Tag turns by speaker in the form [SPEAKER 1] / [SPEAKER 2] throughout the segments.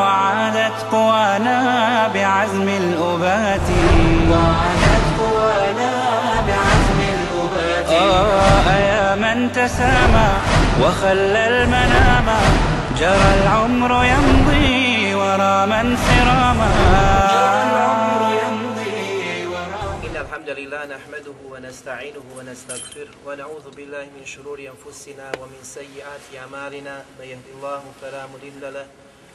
[SPEAKER 1] وعادت قوانا بعزم الأبات. وعادت قوانا بعزم الأبات. آه يا من تسامى وخلى المنام. جرى العمر يمضي ورا من سراما. جرى العمر يمضي ورا
[SPEAKER 2] إن الحمد لله نحمده ونستعينه ونستغفره ونعوذ بالله من شرور أنفسنا ومن سيئات أعمالنا. من يهد الله فلا مضل له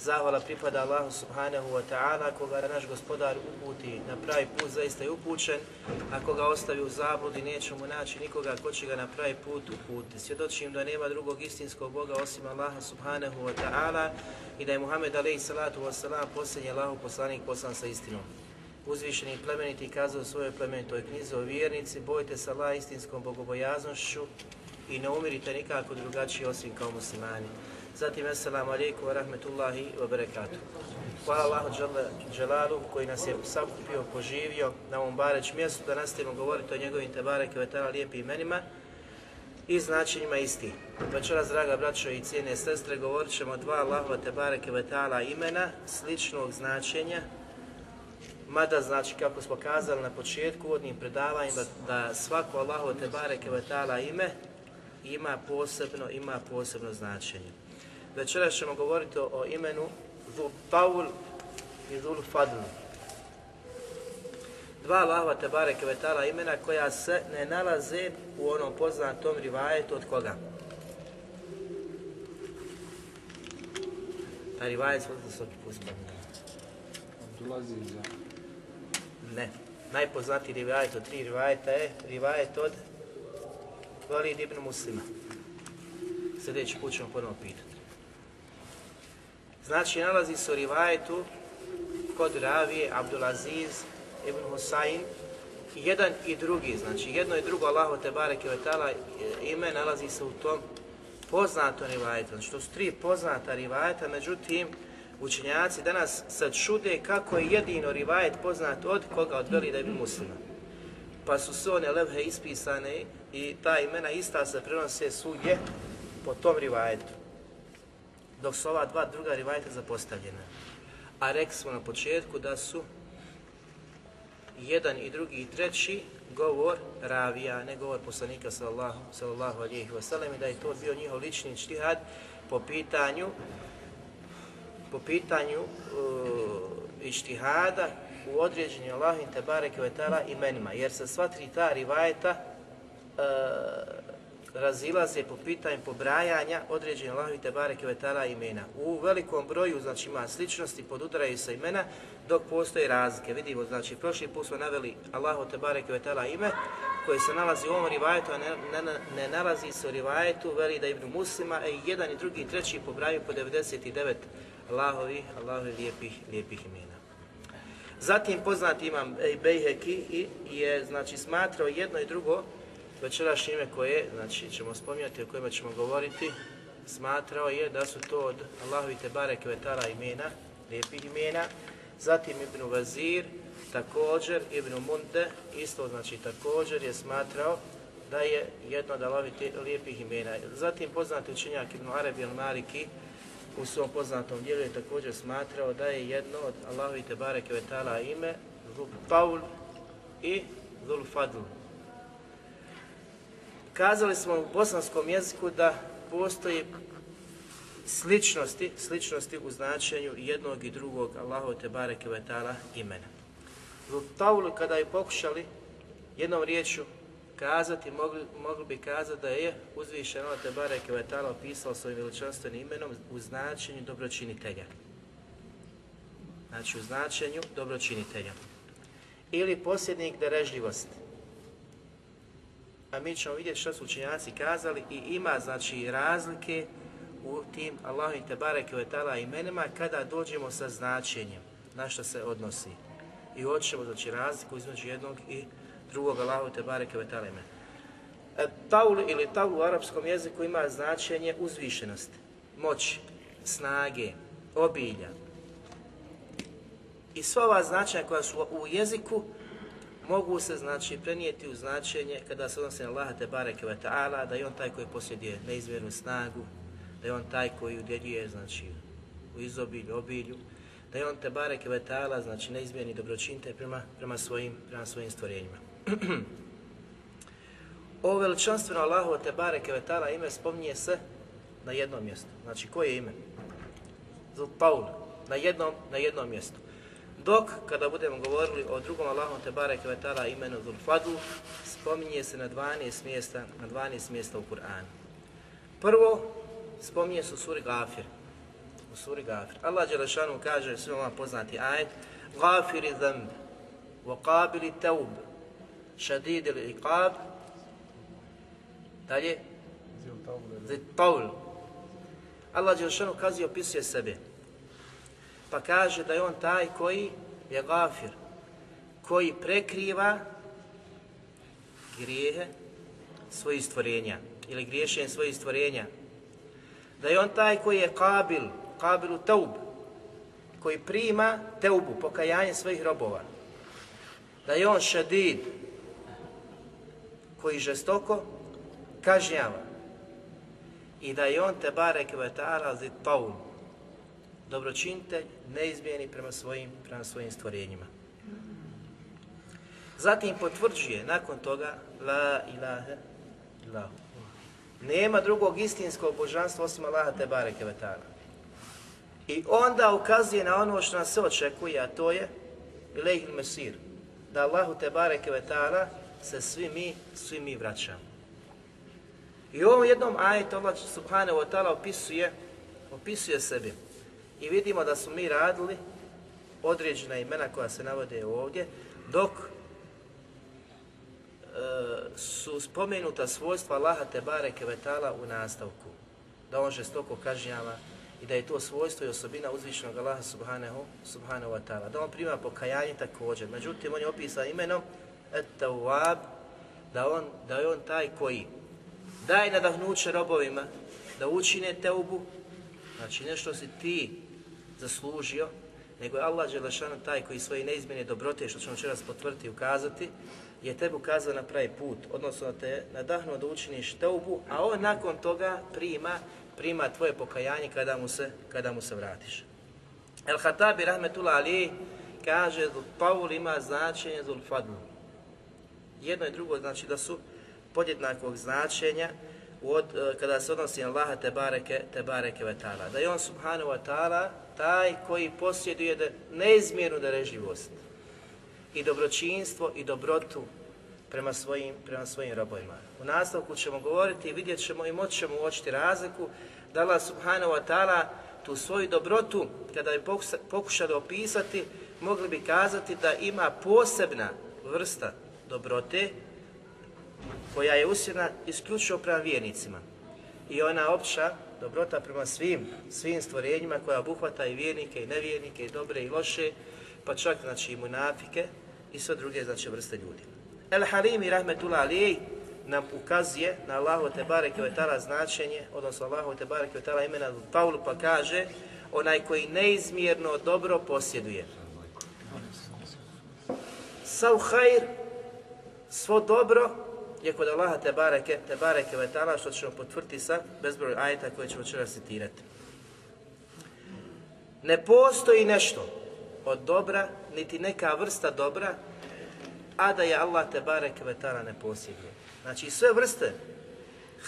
[SPEAKER 2] Zahvala pripada Allahu subhanahu wa ta'ala, koga naš gospodar uputi na pravi put, zaista je upućen, a koga ostavi u zabludi, neće mu naći nikoga ko će ga na pravi put uputi. Svjedočim da nema drugog istinskog Boga osim Allaha subhanahu wa ta'ala i da je Muhammed alaihi salatu wa salam posljednji Allahu poslanik poslan sa istinom. Uzvišeni plemeniti kazao u svojoj plemenitoj knjizi o vjernici, bojte se Allah istinskom bogobojaznošću i ne umirite nikako drugačije osim kao muslimani. Zatim, assalamu alaikum wa rahmetullahi wa barakatuh. Hvala Allahu Đelalu koji nas je sakupio, poživio na ovom bareć mjestu da nastavimo govoriti o njegovim tebareke vetala lijepim imenima i značenjima isti. Večeras, draga braćo i cijene sestre, govorit ćemo dva Allahova tebareke vetala imena sličnog značenja Mada znači kako smo kazali na početku uvodnim predavanjima da svako Allahovo tebareke vetala ime ima posebno, ima posebno značenje. Večeras ćemo govoriti o imenu Zul Taul i Zul Fadl. Dva Allahova Tebare Kevetala imena koja se ne nalaze u onom poznatom rivajetu od koga? A rivajet smo da svaki put. Ne. Najpoznatiji rivajet od tri rivajeta je rivajet od Valid ibn Muslima. Sljedeći put ćemo ponovno pitati. Znači, nalazi se u rivajetu kod ravije Abdulaziz ibn Husayn, jedan i drugi, znači jedno i drugo Allahu te bareke vetala ime nalazi se u tom poznatom rivajetu. Znači, to su tri poznata rivajeta, međutim, učenjaci danas sad čude kako je jedino rivajet poznat od koga od Velida ibn Muslima. Pa su sve one levhe ispisane i ta imena ista se prenose svugdje po tom rivajetu dok su ova dva druga rivajta zapostavljena. A rekli smo na početku da su jedan i drugi i treći govor ravija, ne govor poslanika sallallahu, sallallahu alihi wasallam i da je to bio njihov lični čtihad po pitanju po pitanju uh, ištihada u određenju Allahovim tebareke vetala imenima, jer se sva tri ta rivajeta uh, razilaze po pitanju pobrajanja određene Allahovi Tebare Kvetala imena. U velikom broju, znači ima sličnosti, podudaraju se imena, dok postoje razlike. Vidimo, znači, prošli put smo naveli Allahu Tebare Kvetala ime, koje se nalazi u ovom rivajetu, a ne, ne, ne nalazi se u rivajetu, veli da ibn Muslima, i jedan i drugi i treći pobraju po 99 Allahovi, Allahovi lijepih, lijepih imena. Zatim poznati imam Bejheki i je, znači, smatrao jedno i drugo večerašnje ime koje, znači ćemo spominjati o kojima ćemo govoriti, smatrao je da su to od Allahovi Tebare Kvetala imena, lijepih imena, zatim Ibn Vazir, također Ibn Munde, isto znači također je smatrao da je jedno od Allahovi lijepih imena. Zatim poznati učenjak Ibn Arabi al-Maliki u svom poznatom dijelu je također smatrao da je jedno od Allahovi Tebare Kvetala ime Zul Paul i Zul Fadl, Kazali smo u bosanskom jeziku da postoji sličnosti, sličnosti u značenju jednog i drugog Allahove te bareke vetala imena. U Taulu kada je pokušali jednom riječu kazati, mogli, mogli bi kazati da je uzvišen Allah Tebare Kvetala opisao svojim veličanstvenim imenom u značenju dobročinitelja. Znači u značenju dobročinitelja. Ili posljednik darežljivosti. A mi ćemo vidjeti što su učenjaci kazali i ima znači razlike u tim Allahovim Tebare Kvetala imenima kada dođemo sa značenjem na što se odnosi. I uočimo znači razliku između jednog i drugog Allahu te bareke ve taala e, Taul ili taul u arapskom jeziku ima značenje uzvišenosti, moći, snage, obilja. I sva ova značenja koja su u jeziku mogu se znači prenijeti u značenje kada se odnosi na Allaha te bareke ve taala da je on taj koji posjeduje neizmjernu snagu, da je on taj koji udjeljuje znači u izobilju, obilju, da je on te bareke ve taala znači neizmjerni dobročinitelj prema, prema, svojim, prema svojim stvorenjima. Ovo veličanstveno Allahu te bareke vetala ime spominje se na jednom mjestu. Znači koje je ime? Zul Paul. Na jednom, na jednom mjestu. Dok kada budemo govorili o drugom Allahu te vetala imenu Zul Fadl, spominje se na 12 mjesta, na 12 mjesta u Kur'anu. Prvo spominje se u suri Gafir. U suri Gafir. Allah Đelešanu kaže svima poznati ajet Gafiri qabili taub, šadid ili iqab, dalje, zid taul. Allah Đelšanu kazi opisuje sebe. Pa kaže da je on taj koji je gafir, koji prekriva grijehe svojih stvorenja ili griješenje svojih stvorenja. Da je on taj koji je kabil, kabilu taub, koji prima teubu, pokajanje svojih robova. Da je on šadid, koji žestoko kažnjava i da je on te barek vetara zid paul, dobročinitelj, neizmjeni prema svojim, prema svojim stvorenjima. Zatim potvrđuje nakon toga la ilaha illahu. Nema drugog istinskog božanstva osim Allaha te bareke. I onda ukazuje na ono što nas se očekuje, a to je ilaihi mesir. Da Allahu te bareke se svi mi, svi mi vraćamo. I u ovom jednom ajetu Allah subhanahu wa ta'ala opisuje, opisuje sebi. I vidimo da smo mi radili određena imena koja se navode ovdje, dok e, su spomenuta svojstva Allaha te bareke vetala u nastavku. Da on žestoko kažnjava i da je to svojstvo i osobina uzvišenog Allaha subhanahu, subhanahu wa ta'ala. Da on prima pokajanje također. Međutim, on je opisan imenom et-tawab, da, on, da je on taj koji daje nadahnuće robovima da učine teubu, znači nešto si ti zaslužio, nego je Allah Đelešanu taj koji svoje neizmjene dobrote, što ćemo večeras potvrditi i ukazati, je tebi ukazao na pravi put, odnosno te nadahnuo da učiniš teubu, a on nakon toga prima, prima tvoje pokajanje kada mu se, kada mu se vratiš. El Hatabi Rahmetullah Ali kaže Paul ima značenje Zul Fadlu jedno i drugo znači da su podjednakog značenja od, e, kada se odnosi na Allaha te bareke, te bareke vetala. Da je on subhanahu wa ta'ala taj koji posjeduje da neizmjernu dareživost i dobročinstvo i dobrotu prema svojim, prema svojim robojima. U nastavku ćemo govoriti i vidjet ćemo i moći ćemo uočiti razliku da Allah subhanahu wa ta'ala tu svoju dobrotu, kada bi pokušali opisati, mogli bi kazati da ima posebna vrsta dobrote koja je usjedna isključivo prema vjernicima. I ona opća dobrota prema svim, svim stvorenjima koja obuhvata i vjernike i nevjernike i dobre i loše, pa čak znači i munafike i sve druge znači vrste ljudi. El Harimi rahmetullah alijej nam ukazuje na Allahu te bareke ve taala značenje, odnosno Allahu te ve taala imena Paulu pa kaže onaj koji neizmjerno dobro posjeduje. Sav hajr svo dobro je kod Allaha te bareke, te bareke ve ta'ala, što ćemo potvrditi sa bezbroj ajeta koje ćemo večera citirati. Ne postoji nešto od dobra, niti neka vrsta dobra, a da je Allah te bareke ve ta'ala ne posjeduje. Znači sve vrste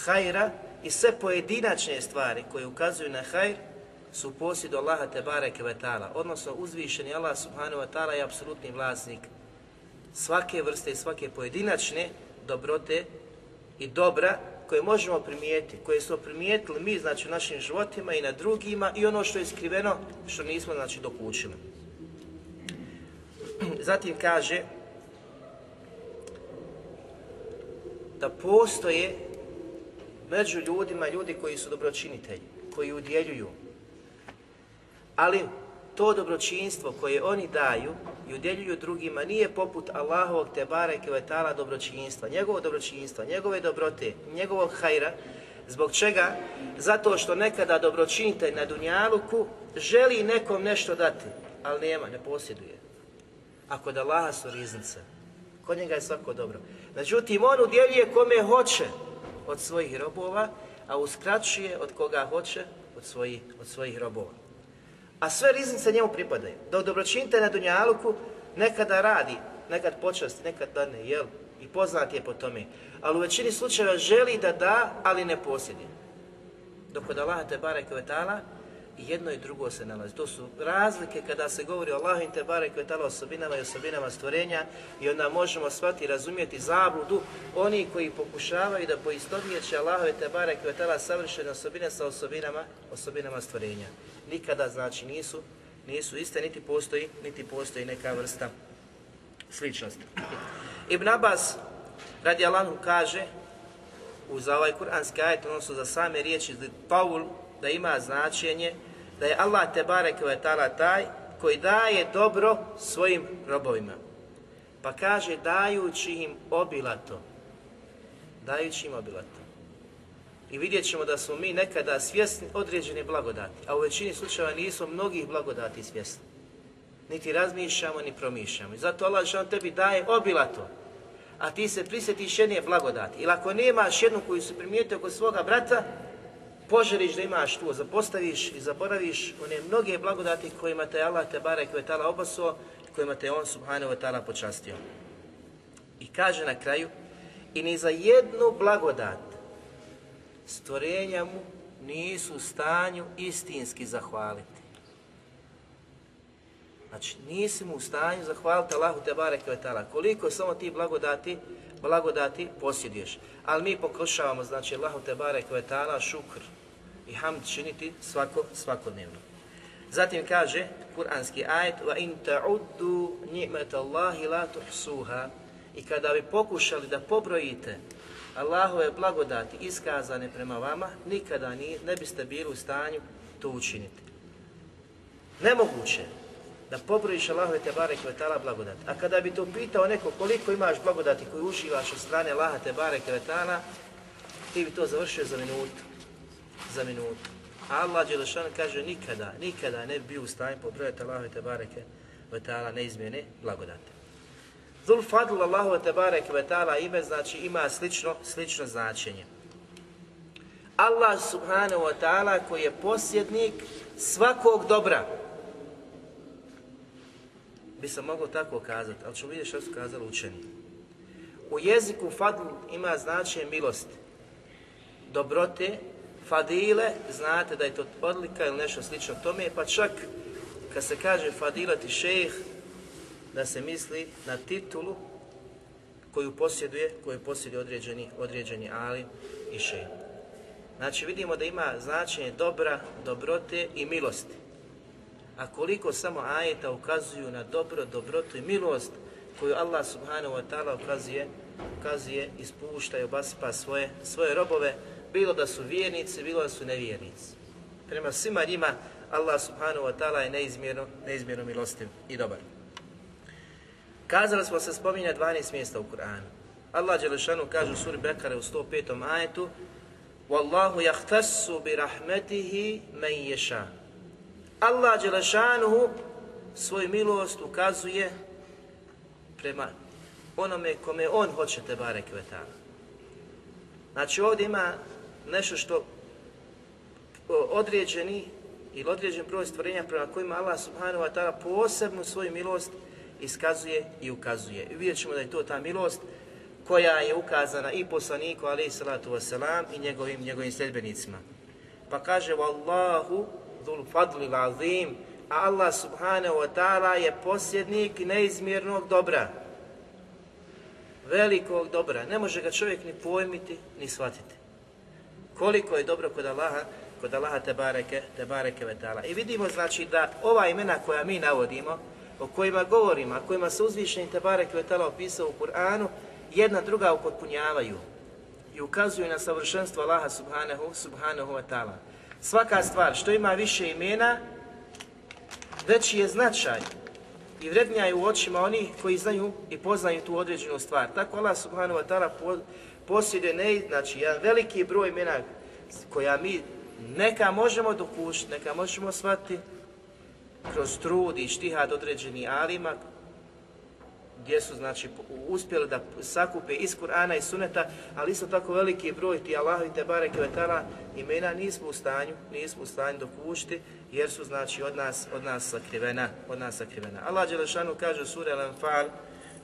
[SPEAKER 2] hajra i sve pojedinačne stvari koje ukazuju na hajr su posjed Allaha te bareke ve ta'ala, odnosno uzvišeni Allah subhanahu wa ta'ala je apsolutni vlasnik svake vrste i svake pojedinačne dobrote i dobra koje možemo primijetiti, koje smo primijetili mi znači u našim životima i na drugima i ono što je skriveno što nismo znači dokučili. Zatim kaže da postoje među ljudima ljudi koji su dobročinitelji, koji udjeljuju. Ali to dobročinstvo koje oni daju i udjeljuju drugima nije poput Allahovog te bareke vetala dobročinstva, njegovog dobročinstva, njegove dobrote, njegovog hajra, zbog čega? Zato što nekada dobročinitelj na Dunjaluku želi nekom nešto dati, ali nema, ne posjeduje. A kod Allaha su riznice. Kod njega je svako dobro. Međutim, on udjeljuje kome hoće od svojih robova, a uskraćuje od koga hoće od svojih, od svojih robova. A sve riznice njemu pripadaju. Dok dobročinite na Dunjaluku nekada radi, nekad počasti, nekad da ne, jel? I poznat je po tome. Ali u većini slučajeva želi da da, ali ne posjeduje. Dok kod Allaha te barek i jedno i drugo se nalazi. To su razlike kada se govori o Allahu te barek vetala osobinama i osobinama stvorenja i onda možemo shvatiti razumjeti zabludu oni koji pokušavaju da poistovjeće Allahove te barek vetala savršene osobine sa osobinama, osobinama stvorenja. Nikada znači nisu, nisu iste, niti postoji, niti postoji neka vrsta sličnosti. Ibn Abbas radi Allahu kaže uz ovaj kuranski ajet, odnosno za same riječi Paul, da ima značenje da je Allah te barek ve ta'ala taj koji daje dobro svojim robovima. Pa kaže dajući im obilato. Dajući im obilato. I vidjet ćemo da smo mi nekada svjesni određene blagodati, a u većini slučajeva nismo mnogih blagodati svjesni. Niti razmišljamo, ni promišljamo. I zato Allah što tebi daje obilato, a ti se prisjetiš jedne blagodati. Ili ako nemaš jednu koju se primijetio kod svoga brata, poželiš da imaš tu, zapostaviš i zaboraviš one mnoge blagodati kojima te Allah te barek ve ta'ala obasuo, kojima te on subhanahu wa ta'ala počastio. I kaže na kraju, i ni za jednu blagodat stvorenja mu nisu u stanju istinski zahvaliti. Znači, nisi mu u stanju zahvaliti Allahu te barek ve ta'ala. Koliko samo ti blagodati, blagodati posjeduješ. Ali mi pokušavamo, znači, Allahu te barek ve ta'ala šukr i hamd činiti svako, svakodnevno. Zatim kaže kuranski ajet wa in ta'uddu ni'matallahi la tuhsuha i kada bi pokušali da pobrojite Allahove blagodati iskazane prema vama, nikada ni, ne biste bili u stanju to učiniti. Nemoguće da pobrojiš Allahove te barek ve ta'ala blagodati. A kada bi to pitao neko koliko imaš blagodati koju uživaš od strane Allaha te barek ve ta'ala, ti bi to završio za minutu. Za minutu. A Allah Đelešan kaže nikada, nikada ne bi bio u stanju pobrojati Allahove te bareke ve ta'ala neizmjene blagodati. Zul Fadl Allahu te bareke ve ta'ala ime znači ima slično, slično značenje. Allah subhanahu wa ta'ala koji je posjednik svakog dobra. Bi se moglo tako kazati, ali ćemo vidjeti što su kazali učeni. U jeziku fadl ima značenje milosti, dobrote, fadile, znate da je to odlika ili nešto slično tome, pa čak kad se kaže fadilati šejh, da se misli na titulu koju posjeduje, koju posjeduje određeni, određeni ali i šejh. Znači vidimo da ima značenje dobra, dobrote i milosti. A koliko samo ajeta ukazuju na dobro, dobrotu i milost koju Allah subhanahu wa ta'ala ukazuje, ukazuje, ispušta i obasipa svoje, svoje robove, bilo da su vjernici, bilo da su nevjernici. Prema svima njima Allah subhanahu wa ta'ala je neizmjerno, neizmjerno milostiv i dobar. Kazali smo se spominja 12 mjesta u Kur'anu. Allah Đelešanu kaže u suri Bekare u 105. ajetu Wallahu jahtassu bi rahmetihi men ješa. Allah Đelešanu svoju milost ukazuje prema onome kome on hoće te barek vetana. Znači ovdje ima nešto što određeni ili određen broj stvorenja prema kojima Allah subhanahu wa ta'ala posebnu svoju milost iskazuje i ukazuje. Vidjet ćemo da je to ta milost koja je ukazana i poslaniku alaihi salatu wasalam i njegovim, njegovim sljedbenicima. Pa kaže Wallahu dhul fadli azim Allah subhanahu wa ta'ala je posjednik neizmjernog dobra. velikog dobra. Ne može ga čovjek ni pojmiti, ni shvatiti. Koliko je dobro kod Allaha, kod Allaha te bareke, te bareke vetala. I vidimo znači da ova imena koja mi navodimo, o kojima govorimo, a kojima se uzvišeni te bareke vetala opisao u Kur'anu, jedna druga upotpunjavaju i ukazuju na savršenstvo Allaha subhanahu, subhanahu wa ta'ala. Svaka stvar što ima više imena, veći je značaj i vrednija je u očima onih koji znaju i poznaju tu određenu stvar. Tako Allah subhanahu wa ta'ala posjeduje ne, znači, jedan veliki broj imena koja mi neka možemo dopušiti, neka možemo shvatiti kroz trud i štihad određeni alima, gdje su znači uspjeli da sakupe iz Kur'ana i Suneta, ali isto tako veliki broj ti Allah i Tebare Kvetala imena nismo u stanju, nismo u stanju dopušti jer su znači od nas, od nas sakrivena, od nas sakrivena. Allah Đelešanu kaže u suri Al-Anfal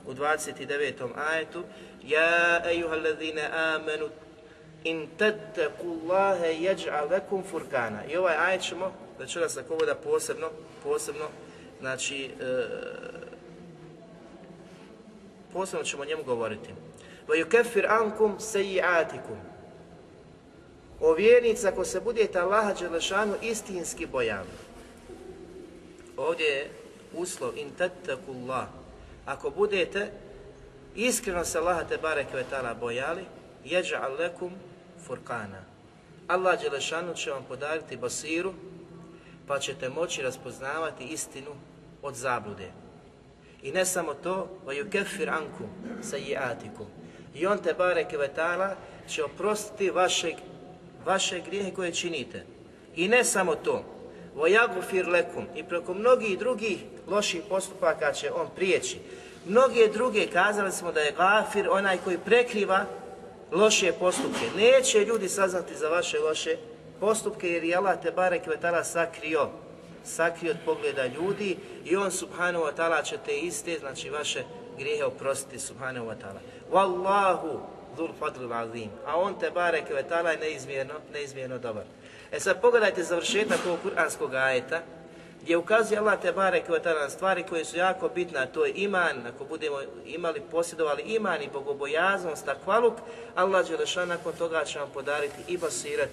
[SPEAKER 2] u 29. ajetu Ja ejuhalladzine amenu in tattaku Allahe yaj'al lakum furkana. I ovaj ajet ćemo, nas ako da posebno, posebno, znači, e, posebno ćemo o njemu govoriti. Wa yukaffir ankum sayyi'atikum. O vjernici, ako se budete Allaha Đelešanu istinski bojali. Ovdje je uslov in tattakullah. Ako budete iskreno se Allaha te bareke ve ta'ala bojali, jeđa'al lekum furkana. Allah Đelešanu će vam podariti basiru, pa ćete moći raspoznavati istinu od zablude. I ne samo to, وَيُكَفِّرْ عَنْكُمْ سَيِّئَاتِكُمْ I on te bareke ve ta'ala će oprostiti vaše, vaše grijehe koje činite. I ne samo to, وَيَغْفِرْ لَكُمْ I preko mnogih drugih loših postupaka će on prijeći. Mnoge druge kazali smo da je gafir onaj koji prekriva loše postupke. Neće ljudi saznati za vaše loše postupke jer je Allah te barek ve ta'ala sakrio sakrio od pogleda ljudi i on subhanahu wa ta'ala će te iste, znači vaše grijehe oprostiti subhanahu wa ta'ala. Wallahu dhul fadlil azim. A on te barek ve ta'ala je neizmjerno, neizmjerno dobar. E sad pogledajte završetak ovog kuranskog ajeta gdje ukazuje Allah te barek ve ta'ala stvari koje su jako bitne, a to je iman, ako budemo imali, posjedovali iman i bogobojaznost, takvaluk, Allah Đelešan nakon toga će vam podariti i basirat,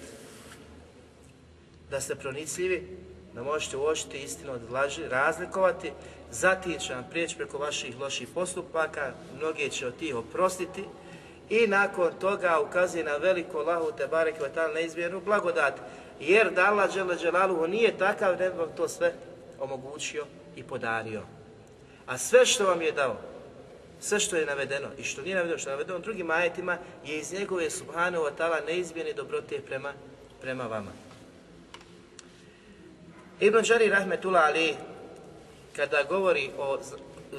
[SPEAKER 2] da ste pronicljivi, da možete uočiti istinu od laži, razlikovati, zatim će vam prijeći preko vaših loših postupaka, mnoge će od tih oprostiti i nakon toga ukazuje na veliko Allahu te barek ve neizmjernu blagodat, jer da Allah dželaluhu nije takav da vam to sve omogućio i podario. A sve što vam je dao, sve što je navedeno i što nije navedeno, što je navedeno drugim ajetima, je iz njegove subhanahu wa ta'ala dobrote prema, prema vama. Ibn Đari Rahmetullah Ali, kada govori o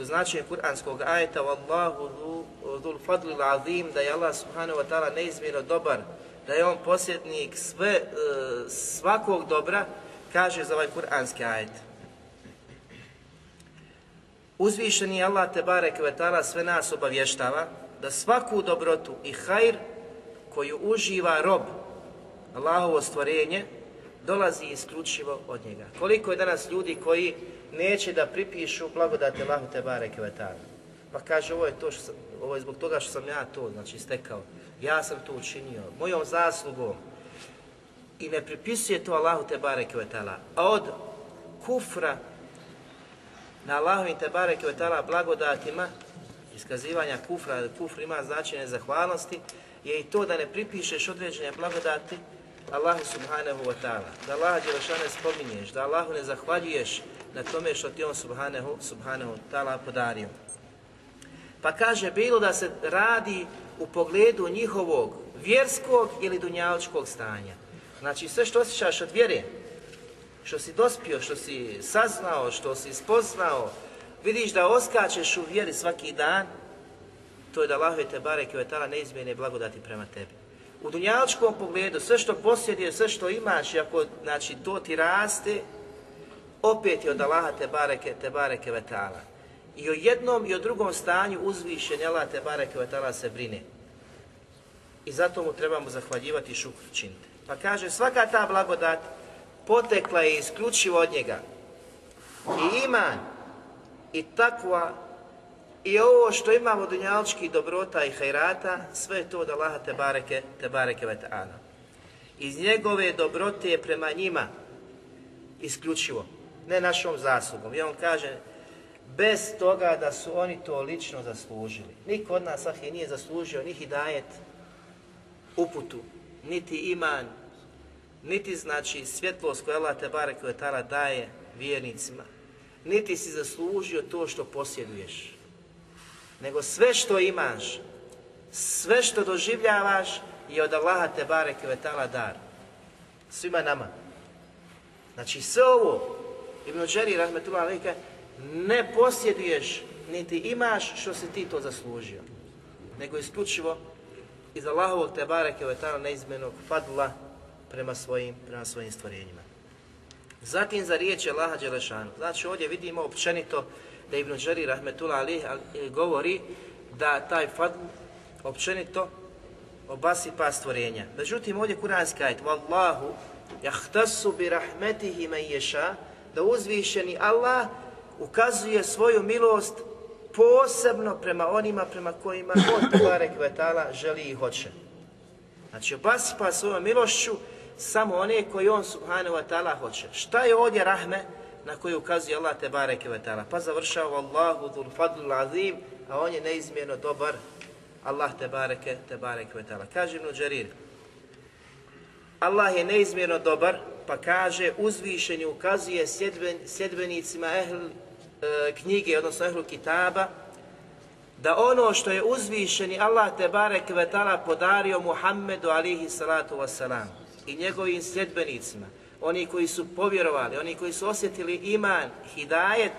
[SPEAKER 2] značenju kuranskog ajeta Wallahu dhul fadlil azim, da je Allah subhanahu wa ta'ala neizmjerno dobar, da je on posjednik sve, e, svakog dobra, kaže za ovaj kuranski ajet. Uzvišeni Allah te barek ve ta'ala sve nas obavještava da svaku dobrotu i hajr koju uživa rob, Allahovo stvorenje, dolazi isključivo od njega. Koliko je danas ljudi koji neće da pripišu blagodate Allahu te bareke Pa kaže ovo je to što sam, ovo je zbog toga što sam ja to znači stekao. Ja sam to učinio mojom zaslugom. I ne pripisuje to Allahu te bareke A od kufra na Allahovim te bareke blagodatima iskazivanja kufra, kufr ima značenje zahvalnosti, je i to da ne pripišeš određene blagodati Allahu subhanahu wa ta'ala, da Allaha Đelešane spominješ, da Allahu ne zahvaljuješ na tome što ti on subhanahu, subhanahu ta'ala podario. Pa kaže, bilo da se radi u pogledu njihovog vjerskog ili dunjaličkog stanja. Znači sve što osjećaš od vjere, što si dospio, što si saznao, što si spoznao, vidiš da oskačeš u vjeri svaki dan, to je da Allah te barek i neizmjene blagodati prema tebi u dunjaličkom pogledu, sve što posjeduje, sve što imaš, ako znači, to ti raste, opet je od Allaha te bareke, te bareke vetala. I o jednom i o drugom stanju uzvišen Allah te bareke vetala se brine. I zato mu trebamo zahvaljivati i šukr činiti. Pa kaže, svaka ta blagodat potekla je isključivo od njega. I iman, i takva, I ovo što imamo dunjalčkih dobrota i hajrata, sve je to od Allaha te bareke, te bareke ve. Iz njegove dobrote je prema njima isključivo, ne našom zaslugom. I on kaže, bez toga da su oni to lično zaslužili. Niko od nas ahi nije zaslužio ni hidajet, uputu, niti iman, niti znači svjetlost koju Allah te barek daje vjernicima, niti si zaslužio to što posjeduješ. Nego sve što imaš, sve što doživljavaš je od Allaha te barek dar. Svima nama. Znači sve ovo, Ibn Đeri rahmetullah ne posjeduješ, niti imaš što si ti to zaslužio. Nego isključivo iz Allahovog te bareke vetala neizmjenog fadla prema svojim, prema svojim stvorenjima. Zatim za riječ Allaha Đelešanu. Znači ovdje vidimo općenito da Ibn Đari Rahmetullah Ali govori da taj fadl općenito obasipa stvorenja. Međutim ovdje kuranski ajet Wallahu jahtasu bi rahmetihi men ješa da uzvišeni Allah ukazuje svoju milost posebno prema onima prema kojima on Tebare Kvetala želi i hoće. Znači obasipa svojom milošću samo one koji on Subhanahu wa ta'ala hoće. Šta je ovdje rahme na koju ukazuje Allah Tebare Kvetala? Pa završava Allahu dhul fadl azim, a on je neizmjerno dobar Allah te bareke, te bareke vetala. Kaže Ibn Đarir, Allah je neizmjerno dobar, pa kaže uzvišeni ukazuje sjedbenicima ehl, e, knjige, odnosno ehlu kitaba, da ono što je uzvišeni Allah te barek vetala podario Muhammedu alihi salatu wasalam i njegovim sljedbenicima, oni koji su povjerovali, oni koji su osjetili iman, hidajet,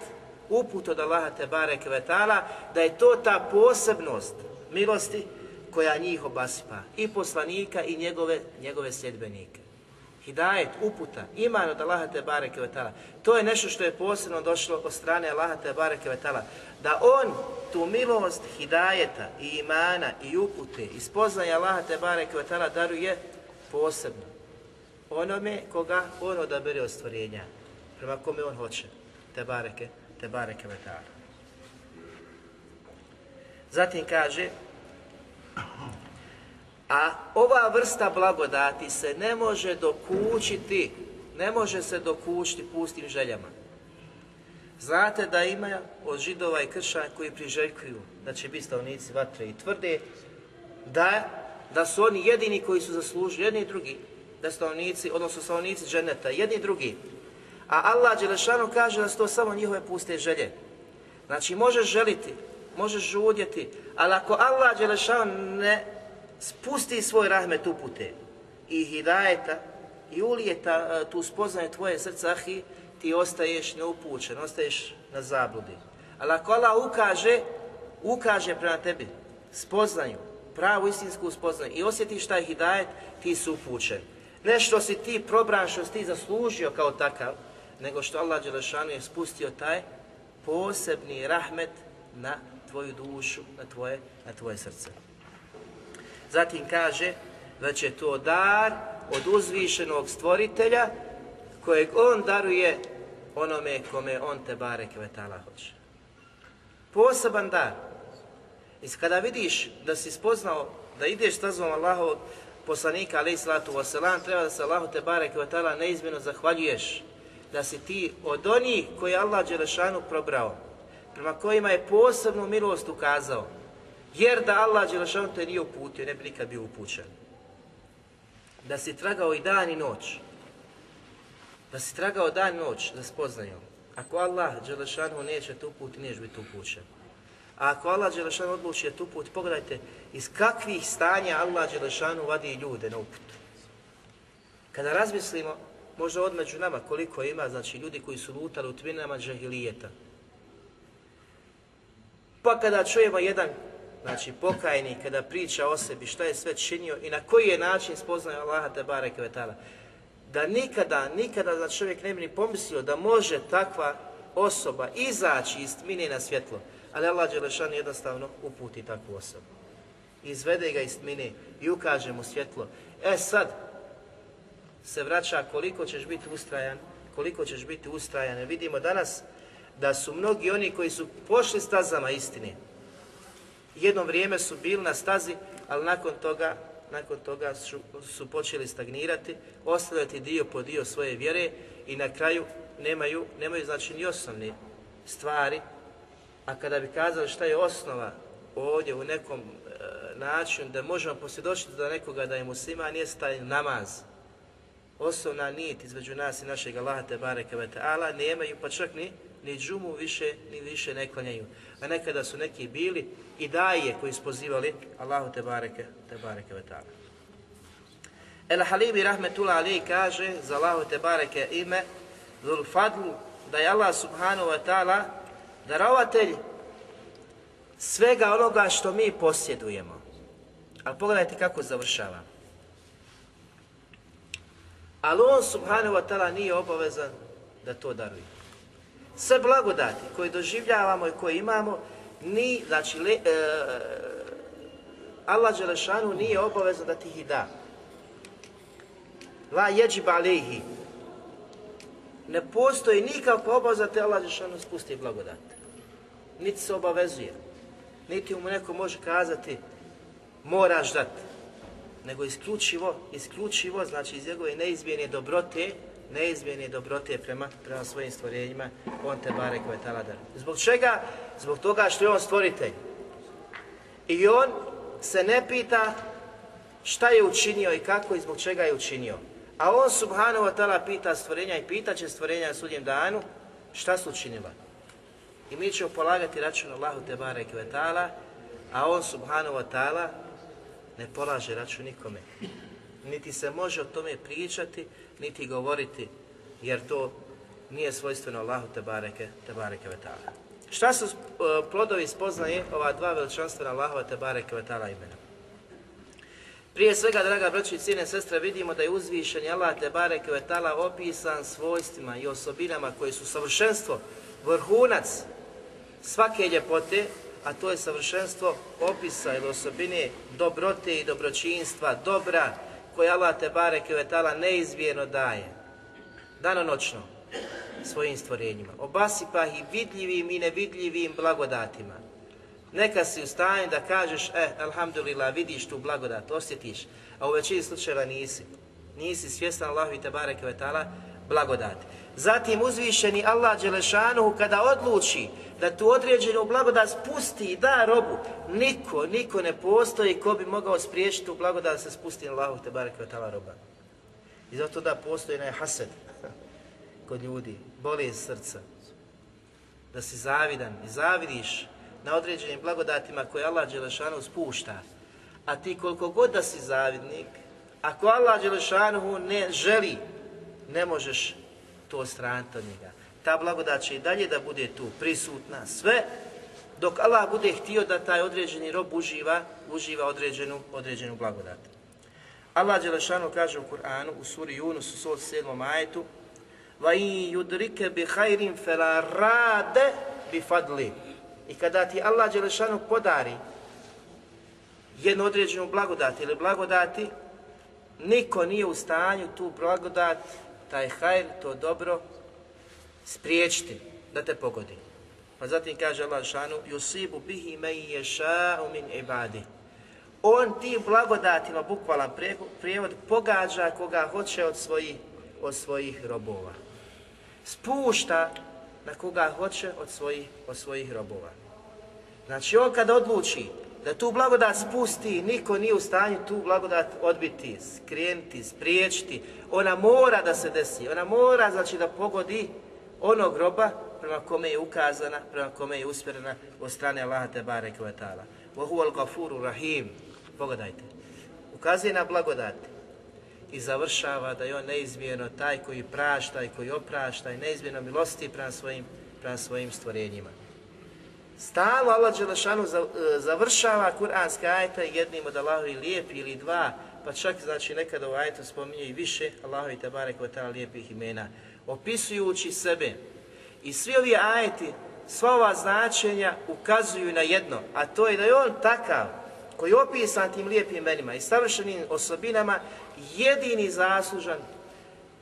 [SPEAKER 2] uput od Allaha te barek vetala, da je to ta posebnost milosti koja njih obasipa i poslanika i njegove, njegove sljedbenike. Hidajet, uputa, iman od Allaha te bareke. To je nešto što je posebno došlo od strane Allaha te bareke vetala. Da on tu milost hidajeta i imana i upute i spoznanja Allaha te bareke vetala daruje posebno. Onome koga on odabere od stvorenja. Prema kome on hoće. Te bareke, te bareke vetala. Zatim kaže, a ova vrsta blagodati se ne može dokučiti, ne može se dokučiti pustim željama. Znate da ima od židova i kršćana koji priželjkuju da će biti stavnici vatre i tvrde da, da su oni jedini koji su zaslužili, jedni i drugi, da stavnici, odnosno stavnici dženeta, jedni drugi. A Allah Đelešanu kaže da su to samo njihove puste želje. Znači možeš želiti, možeš žudjeti, ali ako Allah Đelešanu ne spusti svoj rahmet upute i hidajeta i ulije ta, tu spoznaje tvoje srce, ahi, ti ostaješ neupućen, ostaješ na zabludi. Ali ako Allah ukaže, ukaže prema tebi spoznaju, pravu istinsku spoznaju i osjetiš taj hidajet, ti si upućen. Ne što si ti probran, što si ti zaslužio kao takav, nego što Allah Đelešanu je spustio taj posebni rahmet na tvoju dušu, na tvoje, na tvoje srce. Zatim kaže da će to dar od uzvišenog stvoritelja kojeg on daruje onome kome on te bare kvetala hoće. Poseban dar. I kada vidiš da si spoznao da ideš stazom Allahovog poslanika alaih salatu wasalam, treba da se Allahu te bare kvetala neizmjeno zahvaljuješ da si ti od onih koji Allah Đelešanu probrao, prema kojima je posebnu milost ukazao, jer da Allah Đelešanu te nije uputio, ne bi nikad bio upućen. Da si tragao i dan i noć. Da si tragao dan i noć za spoznaju. Ako Allah Đelešanu neće tu put, neće biti upućen. A ako Allah Đelešanu odluči tu put, pogledajte iz kakvih stanja Allah Đelešanu vadi ljude na uput. Kada razmislimo, možda odmeđu nama koliko ima, znači ljudi koji su lutali u tvinama džahilijeta. Pa kada čujemo jedan znači pokajni kada priča o sebi šta je sve činio i na koji je način spoznao Allaha te bareke vetala. Da nikada, nikada znači čovjek ne bi ni pomislio da može takva osoba izaći iz tmine na svjetlo, ali Allah Đelešan jednostavno uputi takvu osobu. Izvede ga iz tmine i ukaže mu svjetlo. E sad se vraća koliko ćeš biti ustrajan, koliko ćeš biti ustrajan. Vidimo danas da su mnogi oni koji su pošli stazama istine, Jedno vrijeme su bili na stazi, ali nakon toga, nakon toga su, su počeli stagnirati, ostavljati dio po dio svoje vjere i na kraju nemaju, nemaju znači ni osnovne stvari, a kada bi kazali šta je osnova ovdje u nekom e, načinu da možemo posvjedočiti do nekoga da je musliman, jest taj namaz. Osnovna nit između nas i našeg Allaha te bareke ve ta'ala nemaju pa čak ni, ni džumu više, ni više ne klanjaju. A nekada su neki bili i daje koji su pozivali Allahu te bareke, te bareke ve ta'ala. El Halibi rahmetullah kaže za Allahu te bareke ime Zul Fadlu da je Allah subhanahu wa ta'ala darovatelj svega onoga što mi posjedujemo. Ali pogledajte kako završava. Ali on subhanahu wa ta'ala nije obavezan da to daruje. Sve blagodati koje doživljavamo i koje imamo, ni, znači, le, e, Allah Đelešanu nije obavezan da ti ih da. La jeđib alihi. Ne postoji nikakva obaveza te Allah Đelešanu spusti blagodat. Niti se obavezuje. Niti mu neko može kazati moraš dati nego isključivo, isključivo, znači iz njegove neizmjene dobrote, neizmjene dobrote prema, prema svojim stvorenjima, on te bare koje taladar. Zbog čega? Zbog toga što je on stvoritelj. I on se ne pita šta je učinio i kako i zbog čega je učinio. A on subhanahu wa ta'ala pita stvorenja i pita će stvorenja na sudnjem danu šta su učinila. I mi ćemo polagati račun Allahu te barek ta'ala, a on subhanahu wa ta'ala ne polaže račun nikome. Niti se može o tome pričati, niti govoriti, jer to nije svojstveno Allahu te bareke, te bareke ta'ala. Šta su uh, plodovi spoznaje ova dva veličanstvena Allahova te bareke ta'ala imena? Prije svega, draga braći i cijene sestre, vidimo da je uzvišen Allah te bareke ve ta'ala opisan svojstvima i osobinama koje su savršenstvo, vrhunac svake ljepote, a to je savršenstvo opisa ili osobine dobrote i dobročinstva, dobra koje Allah te bareke ve ta'ala neizmjerno daje, danonoćno svojim stvorenjima. Obasipa ih vidljivim i nevidljivim blagodatima. Neka si u stanju da kažeš, eh, alhamdulillah, vidiš tu blagodat, osjetiš, a u većini slučajeva nisi. Nisi svjestan Allahu i te bareke ve ta'ala blagodati. Zatim uzvišeni Allah Đelešanuhu kada odluči da tu određenu blagodat spusti i da robu, niko, niko ne postoji ko bi mogao spriječiti tu blagodat da se spusti na Allahu bareke tala roba. I zato da postoji onaj hased kod ljudi, boli iz srca. Da si zavidan i zavidiš na određenim blagodatima koje Allah Đelešanu spušta. A ti koliko god da si zavidnik, ako Allah Đelešanu ne želi, ne možeš to ostraniti od njega. Ta blagodat će i dalje da bude tu prisutna, sve, dok Allah bude htio da taj određeni rob uživa, uživa određenu, određenu blagodat. Allah Đelešanu kaže u Kur'anu, u suri Yunus, u 107. ajetu, وَإِنْ يُدْرِكَ بِحَيْرٍ فَلَا رَادَ بِفَدْلِ i kada ti Allah Đelešanu podari jednu određenu blagodat ili blagodati, niko nije u stanju tu blagodat taj hajr, to dobro, spriječiti da te pogodi. Pa zatim kaže Allah šanu, yusibu bihi men yasha'u min ibadi. On tim blagodatima, bukvalan prijevod, pogađa koga hoće od svojih, od svojih robova. Spušta na koga hoće od svojih, od svojih robova. Znači on kada odluči da tu blagodat spusti, niko nije u stanju tu blagodat odbiti, skrenuti, spriječiti. Ona mora da se desi, ona mora znači da pogodi onog groba prema kome je ukazana, prema kome je usmjerena od strane Allaha te bareke ve taala. Wa huwa al-ghafuru rahim. Pogledajte. Ukazuje na blagodat i završava da je on neizmjerno taj koji prašta i koji oprašta i neizmjerno milosti prema svojim, prema svojim stvorenjima. Stalo Allah Đelešanu e, završava kuranske ajete jednim od Allahovi lijepi ili dva, pa čak znači nekada u ajetu spominje i više Allahovi tabarek wa ta'ala lijepih imena, opisujući sebe. I svi ovi ajeti, sva ova značenja ukazuju na jedno, a to je da je on takav, koji je opisan tim lijepim imenima i savršenim osobinama, jedini zaslužan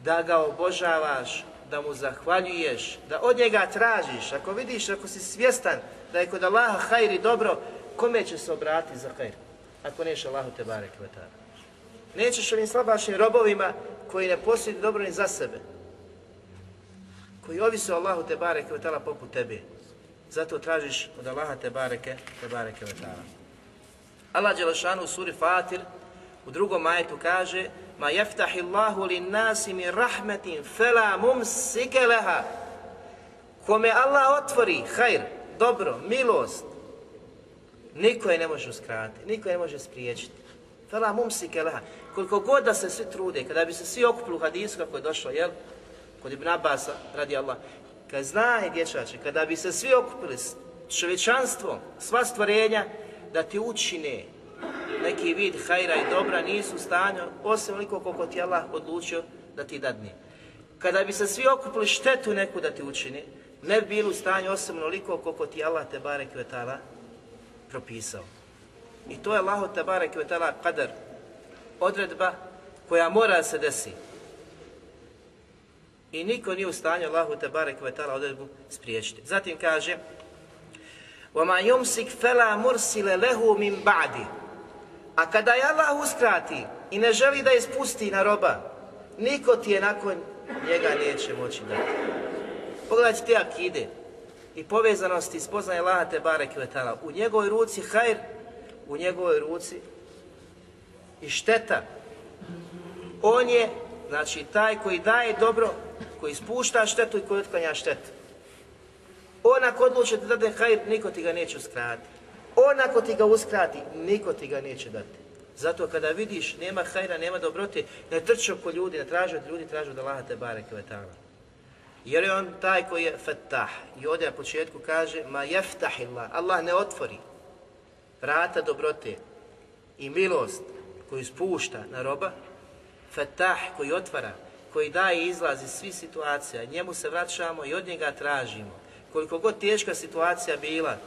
[SPEAKER 2] da ga obožavaš, da mu zahvaljuješ, da od njega tražiš, ako vidiš, ako si svjestan da je kod Allaha hajri dobro, kome će se obratiti za hajr? Ako neće Allahu te barek Nećeš ovim slabašnim robovima koji ne posjeduju dobro ni za sebe. Koji ovise Allahu te bareke poput tebe. Zato tražiš od Allaha te bareke, te bareke Allah Đelešanu u suri Fatir u drugom majetu kaže Ma jeftahi Allahu li nasi mi rahmetin fela mumsike leha Kome Allah otvori hajr, dobro, milost Niko je ne može uskratiti, niko je ne može spriječiti. Fela mumsike leha. Koliko god da se svi trude, kada bi se svi okupili u hadisu kako je došlo, jel? Kod Ibn Abasa, radi Allah. Kad zna je dječače, kada bi se svi okupili s čovječanstvom, sva stvorenja, da ti učine neki vid hajra i dobra nisu u stanju, osim oliko koliko ti Allah odlučio da ti dadne. Kada bi se svi okupili štetu neku da ti učini, ne bi bili u stanju osim onoliko koliko ti Allah te barek vetala propisao. I to je Allah te barek vetala kadar, odredba koja mora se desiti. I niko nije u stanju Allahu te barek vetala odredbu spriječiti. Zatim kaže وَمَا يُمْسِكْ فَلَا مُرْسِلَ لَهُ مِنْ بَعْدِ A kada je Allah uskrati i ne želi da je spusti na roba, niko ti je nakon njega neće moći dati. Pogledajte te akide i povezanosti spoznaje Allaha te barek vetala. U njegovoj ruci hajr, u njegovoj ruci i šteta. On je, znači, taj koji daje dobro, koji spušta štetu i koji otklanja štetu. On ako odluči da dade hajr, niko ti ga neće uskratiti. On ako ti ga uskrati, niko ti ga neće dati. Zato kada vidiš nema hajra, nema dobrote, ne trči oko ljudi, ne traži od ljudi, traži od Allaha te bareke Jer je on taj koji je fetah. I ovdje na početku kaže, ma jeftahillah, Allah ne otvori vrata dobrote i milost koju spušta na roba, fetah koji otvara, koji daje izlaz iz svih situacija, njemu se vraćamo i od njega tražimo. Koliko god teška situacija bila,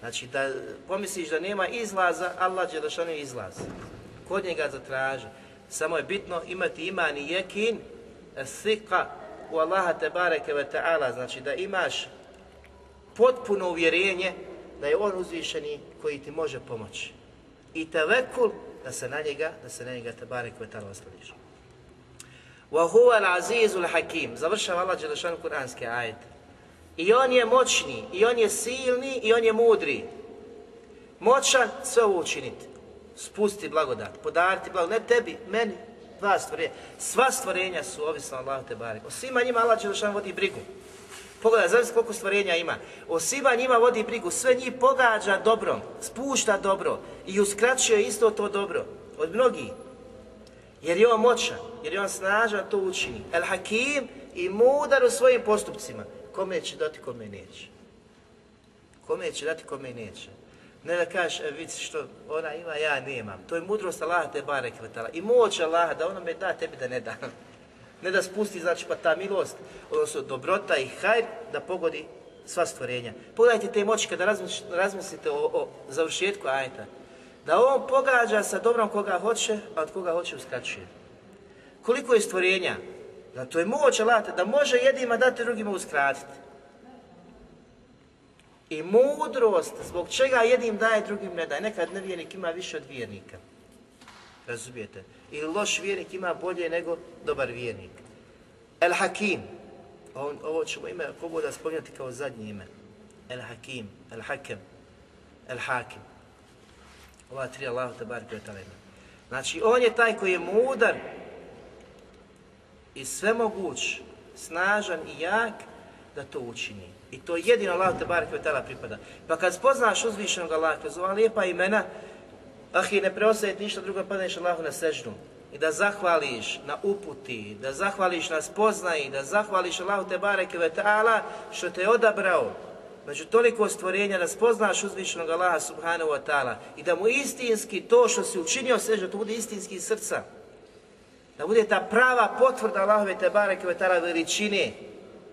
[SPEAKER 2] znači da pomisliš da nema izlaza, Allah će došao izlaz. Kod njega zatraži. Samo je bitno imati iman i jekin, sika u Allaha te bareke ve ta'ala, znači da imaš potpuno uvjerenje da je on uzvišeni koji ti može pomoći. I tevekul da se na njega, da se na njega te bareke ve ta'ala osloniš. Wa huwa al-azizul hakim. Završava Allah Đelešanu kuranske ajete. I on je moćni, i on je silni, i on je mudri. Moćan sve ovo učiniti. Spusti blagodat, podariti blagodat, ne tebi, meni, dva stvorenja. Sva stvorenja su ovisna Allah te barek. O svima njima Allah Đelešanu vodi brigu. Pogledaj, znaš koliko stvorenja ima. O svima njima vodi brigu, sve njih pogađa dobrom, spušta dobro i uskraćuje isto to dobro. Od mnogih. Jer je on moćan, jer je on snažan to učini. El Hakim i mudar u svojim postupcima. Kome će dati, kome neće. Kome će dati, kome neće. Ne da kažeš, e, vidi što ona ima, ja nemam. To je mudrost Allaha te bare kvetala. I moć Allaha da me da, tebi da ne da. Ne da spusti, znači pa ta milost, odnosno dobrota i hajr da pogodi sva stvorenja. Pogledajte te moći kada razmislite o, o završetku ajta da on pogađa sa dobrom koga hoće, a od koga hoće uskraćuje. Koliko je stvorenja? Da to je moć alate, da može jednima dati, drugima uskratiti. I mudrost, zbog čega jednim daje, drugim ne daje. Nekad nevjernik ima više od vjernika. Razumijete? Ili loš vjernik ima bolje nego dobar vjernik. El Hakim. ovo ćemo ime, ako da spominjati kao zadnje ime. El Hakim, El Hakem, El Hakim. Ova tri Allahu te barke Znači, on je taj koji je mudar i svemoguć, snažan i jak da to učini. I to jedino Allah te barke pripada. Pa kad spoznaš uzvišenog Allaha kroz ova lijepa imena, ah i ne preostaje ništa drugo, padneš Allahu na sežnu. I da zahvališ na uputi, da zahvališ na spoznaji, da zahvališ Allahu te bareke ve što te je odabrao među toliko stvorenja da spoznaš uzvišenog Allaha subhanahu wa ta'ala i da mu istinski to što si učinio sve, da to bude istinski srca. Da bude ta prava potvrda Allahove te bareke ve ta'ala veličine,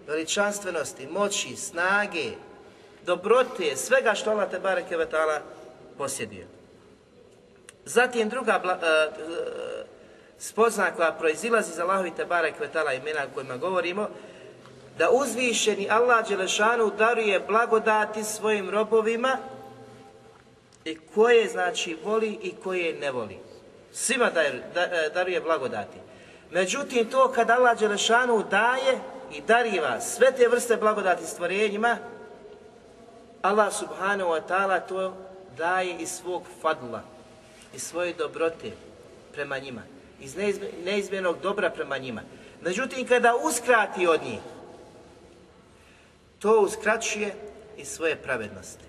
[SPEAKER 2] veličanstvenosti, moći, snage, dobrote, svega što Allah te bareke posjedio. Zatim druga uh, spozna koja proizilazi iz Allahovi te ta'ala imena o kojima govorimo, da uzvišeni Allah Đelešanu daruje blagodati svojim robovima i koje znači voli i koje ne voli. Svima e, daruje blagodati. Međutim, to kad Allah Đelešanu daje i dariva sve te vrste blagodati stvorenjima, Allah subhanahu wa ta'ala to daje iz svog fadla, iz svoje dobrote prema njima, iz neizmjernog dobra prema njima. Međutim, kada uskrati od njih, to uskraćuje iz svoje pravednosti.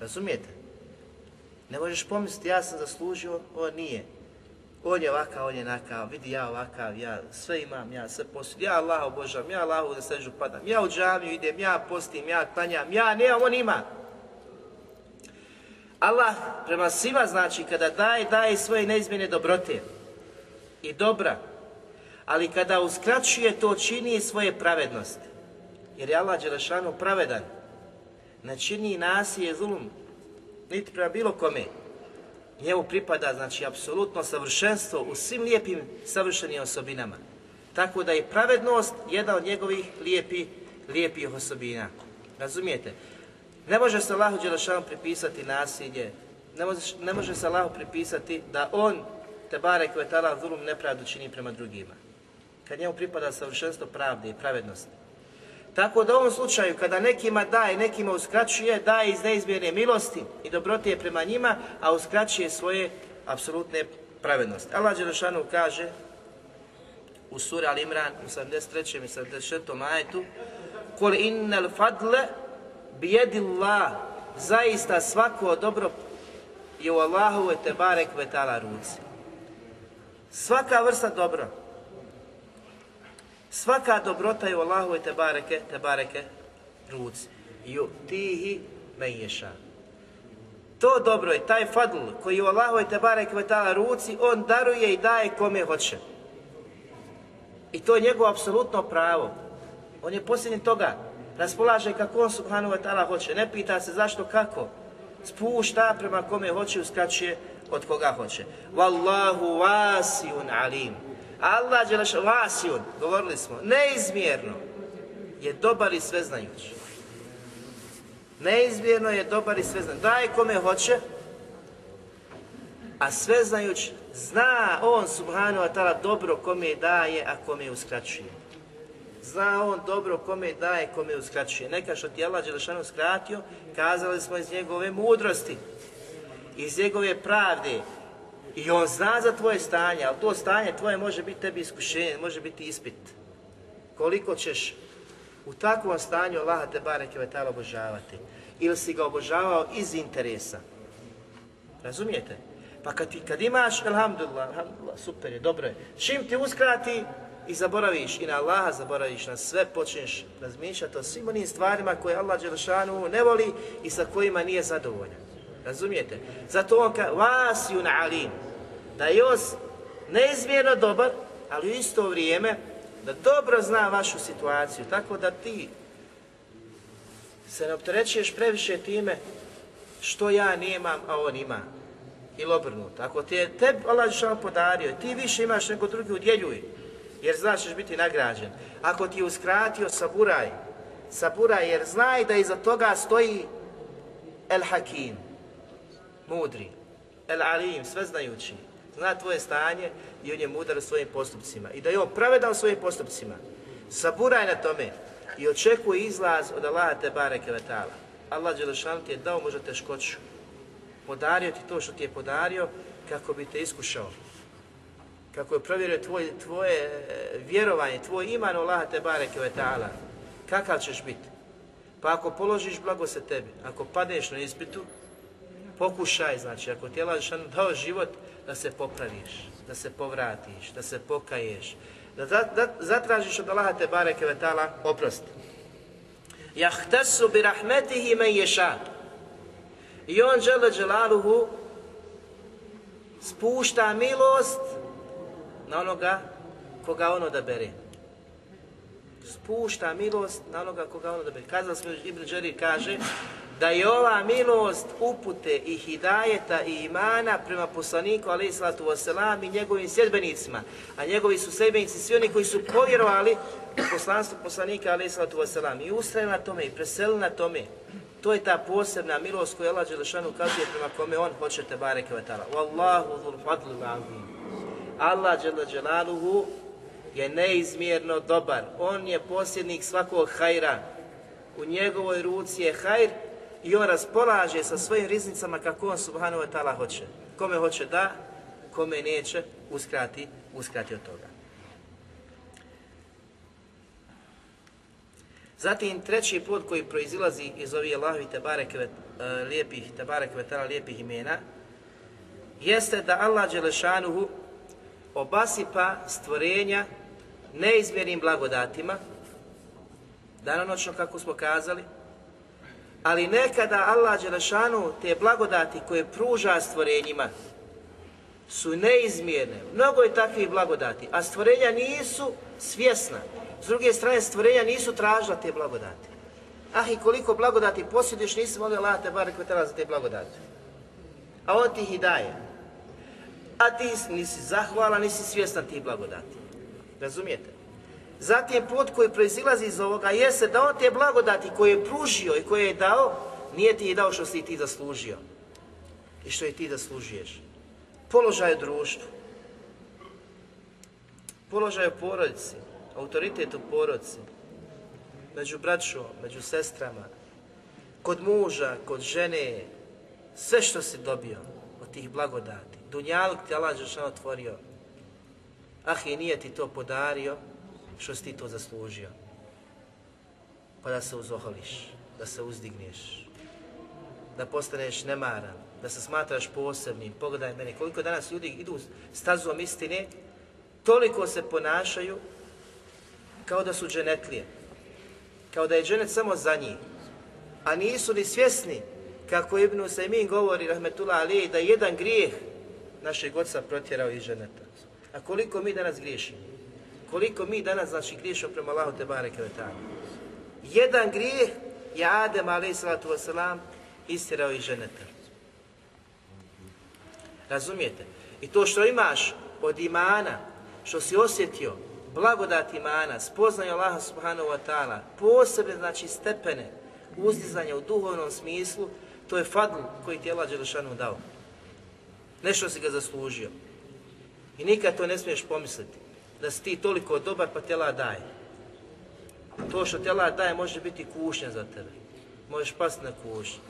[SPEAKER 2] Razumijete? Ne možeš pomisliti, ja sam zaslužio, on nije. On je ovakav, on je nakav, vidi ja ovakav, ja sve imam, ja sve posjedim, ja Allah obožavam, ja Allahu da sežu padam, ja u džamiju idem, ja postim, ja klanjam, ja nemam, on ima. Allah prema svima znači kada daje, daje svoje neizmjene dobrote i dobra, ali kada uskraćuje to čini svoje pravednosti. Jer je Allah Đelešanu pravedan, ne čini nasilje zulum, niti prema bilo kome. Njemu pripada, znači, apsolutno savršenstvo u svim lijepim savršenim osobinama. Tako da je pravednost jedna od njegovih lijepi, lijepih osobina. Razumijete? Ne može se Allahu Đelešanu pripisati nasilje, ne može, ne može se Allahu pripisati da on, te bare koje tada zulum nepravdu čini prema drugima. Kad njemu pripada savršenstvo pravde i pravednosti. Tako da u ovom slučaju, kada nekima daje, nekima uskraćuje, daje iz neizmjerne milosti i dobrotije prema njima, a uskraćuje svoje apsolutne pravednosti. Allah Đelešanu kaže u suri Al-Imran u 73. i 76. ajetu Kul innal fadle bijedillah zaista svako dobro je u Allahu te barek vetala ruci. Svaka vrsta dobra, svaka dobrota je u Allahu te bareke, te bareke ruci. Ju tihi meješa. To dobro je, taj fadl koji je u Allahu te bareke ruci, on daruje i daje kome hoće. I to je njegovo apsolutno pravo. On je posljednji toga raspolaže kako on subhanahu wa ta'ala hoće. Ne pita se zašto, kako. Spušta prema kome hoće, uskraćuje od koga hoće. Wallahu vasijun alim. Allah dželaš vasijun, govorili smo, neizmjerno je dobar i sveznajući. Neizmjerno je dobar i sveznajući. Daje kome hoće, a sveznajući zna on subhanahu wa dobro kome daje, a kome uskraćuje. Zna on dobro kome daje, kome uskraćuje. Neka što ti Allah Đelešanu skratio, kazali smo iz njegove mudrosti, iz njegove pravde. I on zna za tvoje stanje, ali to stanje tvoje može biti tebi iskušenje, može biti ispit. Koliko ćeš u takvom stanju Allaha te bareke ve obožavati. Ili si ga obožavao iz interesa. Razumijete? Pa kad, ti, kad imaš, alhamdulillah, alhamdulillah, super je, dobro je. Čim ti uskrati, i zaboraviš i na Allaha zaboraviš, na sve počneš razmišljati o svim onim stvarima koje Allah Đelšanu ne voli i sa kojima nije zadovoljan. Razumijete? Zato on ka vas na alim, da je on neizmjerno dobar, ali u isto vrijeme da dobro zna vašu situaciju, tako da ti se ne opterećuješ previše time što ja nemam, a on ima. Ili obrnuto. Ako ti je tebi Allah podario, ti više imaš nego drugi, udjeljuj jer znaš ćeš biti nagrađen. Ako ti je uskratio, saburaj. Saburaj jer znaj da iza toga stoji El Hakim, mudri, El Alim, sveznajući. Zna tvoje stanje i on je mudar u svojim postupcima. I da je on pravedan u svojim postupcima. Saburaj na tome i očekuje izlaz od Allaha te bareke vetala. Allah Đelešanu ti je dao možda teškoću. Podario ti to što ti je podario kako bi te iskušao kako je provjerio tvoj, tvoje e, vjerovanje, tvoj iman u Allaha te bareke ve ta'ala, kakav ćeš biti? Pa ako položiš, blago se tebi. Ako padneš na ispitu, pokušaj, znači, ako ti je dao život, da se popraviš, da se povratiš, da se pokaješ, da, da zatražiš od Allaha te bareke ve oprost. Jahtesu bi rahmetihi men ješa. I on, žele dželaluhu, spušta milost na onoga koga on odabere. Spušta milost na onoga koga on odabere. Kazali smo, Ibn Đeri kaže, da je ova milost upute i hidajeta i imana prema poslaniku alaih sallatu wasalam i njegovim sjedbenicima. A njegovi su sjedbenici svi oni koji su povjerovali u poslanstvo poslanika alaih sallatu wasalam i ustrajali na tome i preselili na tome. To je ta posebna milost koju Allah Đelešanu ukazuje prema kome on hoće te bareke vetala. Wallahu dhul fadlu. Allah Đeleđelaluhu je neizmjerno dobar. On je posjednik svakog hajra. U njegovoj ruci je hajr i on raspolaže sa svojim riznicama kako on subhanahu wa ta'ala hoće. Kome hoće da, kome neće, uskrati, uskrati od toga. Zatim treći put koji proizilazi iz ovih Allahovi tebareke vet, uh, lijepih, tebareke vetara lijepih imena, jeste da Allah Đelešanuhu obasipa stvorenja neizmjernim blagodatima, danonočno kako smo kazali, ali nekada Allah Đelešanu te blagodati koje pruža stvorenjima su neizmjerne. Mnogo je takvih blagodati, a stvorenja nisu svjesna. S druge strane, stvorenja nisu tražila te blagodati. Ah, i koliko blagodati posjediš, nisi molio Allah te barek za te blagodati. A on ti ih i daje. A ti nisi zahvalan, nisi svjestan tih blagodati. Razumijete? Zatim put koji proizilazi iz ovoga jeste da on te blagodati koje je pružio i koje je dao, nije ti je dao što si ti zaslužio. I što je ti zaslužuješ. Položaj u društvu. Položaj u porodici. Autoritet u porodici. Među braćom, među sestrama. Kod muža, kod žene. Sve što si dobio od tih blagodati. Dunjaluk ti Allah Žešan otvorio. Ah, i nije ti to podario, što si ti to zaslužio. Pa da se uzoholiš, da se uzdigneš, da postaneš nemaran, da se smatraš posebnim. Pogledaj meni, koliko danas ljudi idu stazom istine, toliko se ponašaju kao da su dženetlije. Kao da je dženet samo za njih. A nisu ni svjesni, kako Ibn Usaymin govori, rahmetullah ali, da jedan grijeh našeg oca protjerao iz ženeta. A koliko mi danas griješimo? Koliko mi danas znači griješimo prema Allahu te bareke Jedan grijeh je Adem wasalam istirao iz ženeta. Razumijete? I to što imaš od imana, što si osjetio, blagodat imana, spoznaju Allaha subhanahu wa ta'ala, posebne znači stepene uzdizanja u duhovnom smislu, to je fadl koji ti je Allah Đelešanu dao. Nešto si ga zaslužio. I nikad to ne smiješ pomisliti da si ti toliko dobar pa tela daje. To što tela daje može biti kušnja za tebe. Možeš pasti na kušnju.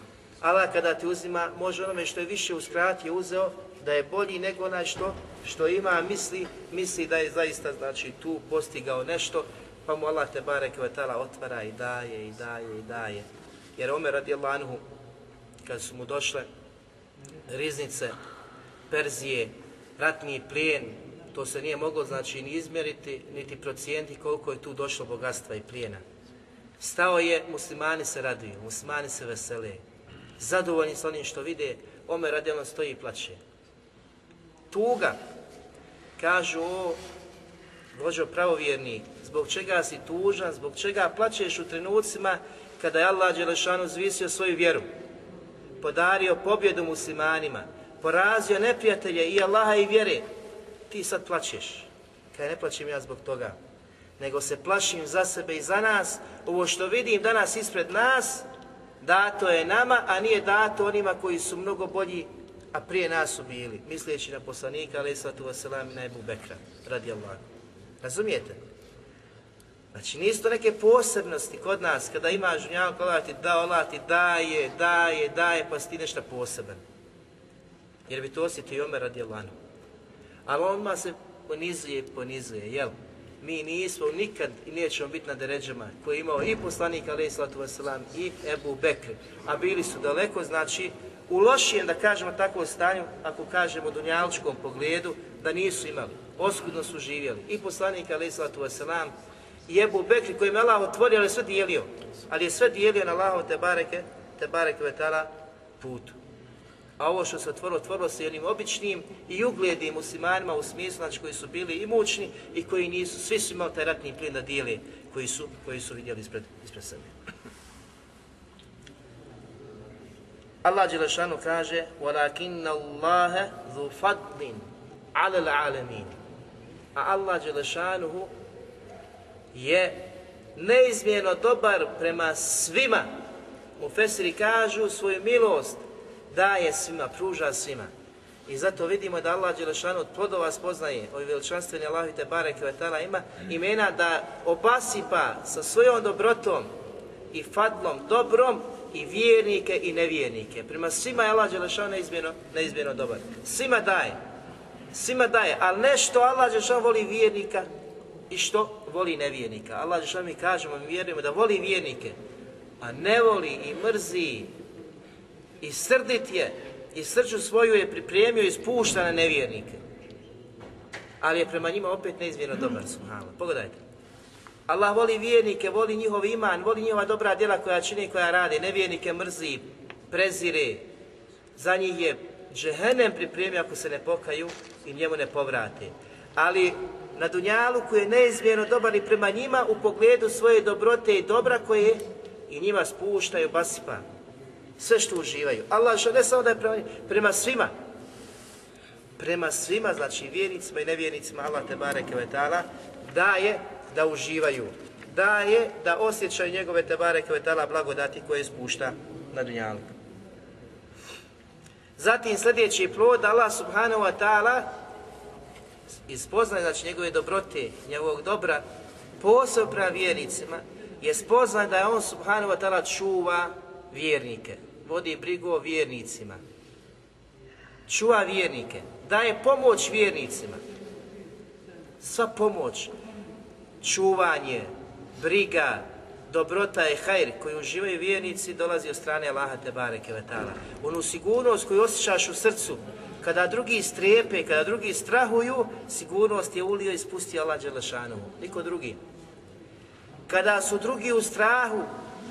[SPEAKER 2] Allah kada ti uzima, može onome što je više uskratio, uzeo, da je bolji nego onaj što, što ima, misli, misli da je zaista znači tu postigao nešto, pa mu Allah te barek vatala otvara i daje, i daje, i daje. Jer Omer radijallahu anhu, kad su mu došle riznice, Perzije, ratni plijen, to se nije moglo znači ni izmjeriti, niti procijeniti koliko je tu došlo bogatstva i plijena. Stao je, muslimani se raduju, muslimani se vesele, zadovoljni s onim što vide, Omer radijalno stoji i plaće. Tuga, kažu o, vođo pravovjerni, zbog čega si tužan, zbog čega plaćeš u trenucima kada je Allah Đelešanu zvisio svoju vjeru, podario pobjedu muslimanima, porazio neprijatelje i Allaha i vjere, ti sad plaćeš. Kaj ne plaćem ja zbog toga, nego se plašim za sebe i za nas. Ovo što vidim danas ispred nas, dato je nama, a nije dato onima koji su mnogo bolji, a prije nas su bili, misleći na poslanika, ali sallatu wasalam, i na Ebu Bekra, radi Allah. Razumijete? Znači, nisu to neke posebnosti kod nas, kada imaš žunjavu, kada ti da, Allah ti daje, daje, daje, pa si ti nešto poseban. Jer bi to osjetio i Omer radi Allah. Ali odmah se ponizuje, ponizuje, jel? Mi nismo nikad i nećemo biti na deređama koji je imao i poslanik alaih sallatu wasalam i Ebu Bekr, a bili su daleko, znači, u lošijem, da kažemo takvom stanju, ako kažemo u dunjaličkom pogledu, da nisu imali. Oskudno su živjeli. I poslanik alaih sallatu wasalam i Ebu Bekr koji je Allah otvorio, ali je sve dijelio. Ali je sve dijelio na Allahov te bareke, te bareke vetala putu A ovo što se otvorilo, otvorilo se jednim običnim i uglednim muslimanima u smislu znači, koji su bili imućni i koji nisu, svi su imali taj ratni plin da dijeli koji su, koji su vidjeli ispred, ispred sebe. Allah Đelešanu kaže وَلَكِنَّ اللَّهَ ذُو فَضْلٍ عَلَى الْعَالَمِينَ A Allah Đelešanuhu je neizmjerno dobar prema svima mu Fesiri kažu svoju milost daje svima, pruža svima. I zato vidimo da Allah Đelešanu od plodova spoznaje, ovi veličanstveni Allahi te barek i ima imena da obasipa sa svojom dobrotom i fadlom, dobrom i vjernike i nevjernike. Prema svima je Allah Đelešanu neizmjerno, neizmjerno dobar. Svima daje. Svima daje, ali ne što Allah Đelešanu voli vjernika i što voli nevjernika. Allah Đelešanu mi kažemo, mi vjerujemo da voli vjernike, a ne voli i mrzi i srdit je i srđu svoju je pripremio i spušta na nevjernike. Ali je prema njima opet neizmjerno dobar, subhanallah. Pogledajte. Allah voli vjernike, voli njihov iman, voli njihova dobra djela koja čini koja radi. Nevjernike mrzi, prezire. Za njih je džehennem pripremio ako se ne pokaju i njemu ne povrate. Ali na Dunjalu koji je neizmjerno dobar i prema njima u pogledu svoje dobrote i dobra koje i njima spuštaju basipa. Sve što uživaju. Allah što ne samo da je prema, prema svima. Prema svima, znači vjernicima i nevjernicima Allah te bareke vetala daje da uživaju. Daje da osjećaju njegove te bareke vetala blagodati koje spušta na dunjalu. Zatim sljedeći plod Allah subhanahu wa ta'ala ispoznaje znači njegove dobrote, njegovog dobra, posebno prema vjernicima, je spoznaj da je on subhanahu wa ta'ala čuva vjernike, vodi brigu o vjernicima, čuva vjernike, daje pomoć vjernicima. Sva pomoć, čuvanje, briga, dobrota i hajr koju uživaju vjernici dolazi od strane Allaha te bareke. Onu sigurnost koju osjećaš u srcu, kada drugi strepe, kada drugi strahuju, sigurnost je ulio i spustio Allah Đelešanovu, niko drugi. Kada su drugi u strahu,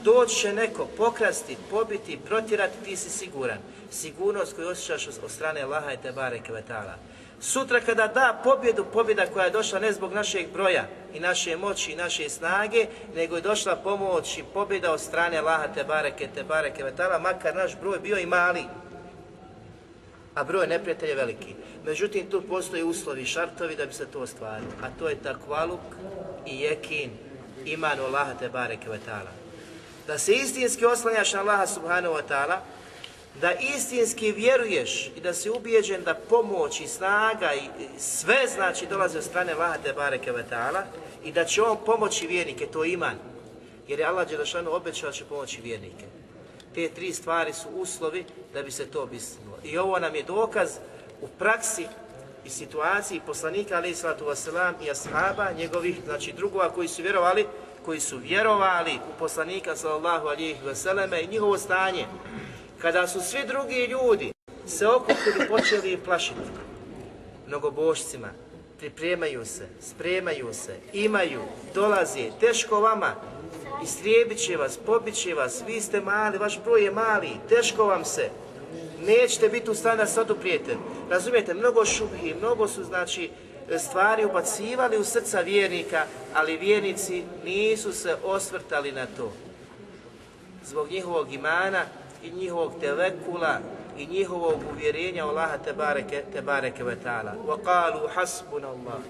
[SPEAKER 2] doći će neko pokrasti, pobiti, protirati, ti si siguran. Sigurnost koju osjećaš od strane Allaha i Tebare Kvetala. Sutra kada da pobjedu, pobjeda koja je došla ne zbog našeg broja i naše moći i naše snage, nego je došla pomoć i pobjeda od strane Allaha Tebare Tebare Kvetala, makar naš broj bio i mali, a broj neprijatelja veliki. Međutim, tu postoje uslovi, šartovi da bi se to ostvarilo, a to je takvaluk i jekin, iman u Allaha te bareke ve ta'ala. Da se istinski oslanjaš na Allaha subhanahu wa ta'ala, da istinski vjeruješ i da si ubijeđen da pomoć i snaga i sve znači dolaze od strane Allaha te bareke ve ta'ala i da će on pomoći vjernike, to iman. Jer je Allah Đelešanu obećao da će pomoći vjernike. Te tri stvari su uslovi da bi se to obistinilo. I ovo nam je dokaz u praksi i situaciji poslanika alaih wasalam i ashaba njegovih, znači drugova koji su vjerovali, koji su vjerovali u poslanika sallallahu alaihi wasallam i njihovo stanje. Kada su svi drugi ljudi se okupili počeli plašiti mnogobošcima, pripremaju se, spremaju se, imaju, dolazi, teško vama, istrijebit će vas, pobit će vas, vi ste mali, vaš broj je mali, teško vam se, nećete biti u stanju da se oduprijete. Razumijete, mnogo šubhi, mnogo su znači stvari ubacivali u srca vjernika, ali vjernici nisu se osvrtali na to. Zbog njihovog imana i njihovog tevekula i njihovog uvjerenja u Allaha te bareke, te bareke ve ta'ala. Wa qalu hasbuna Allah.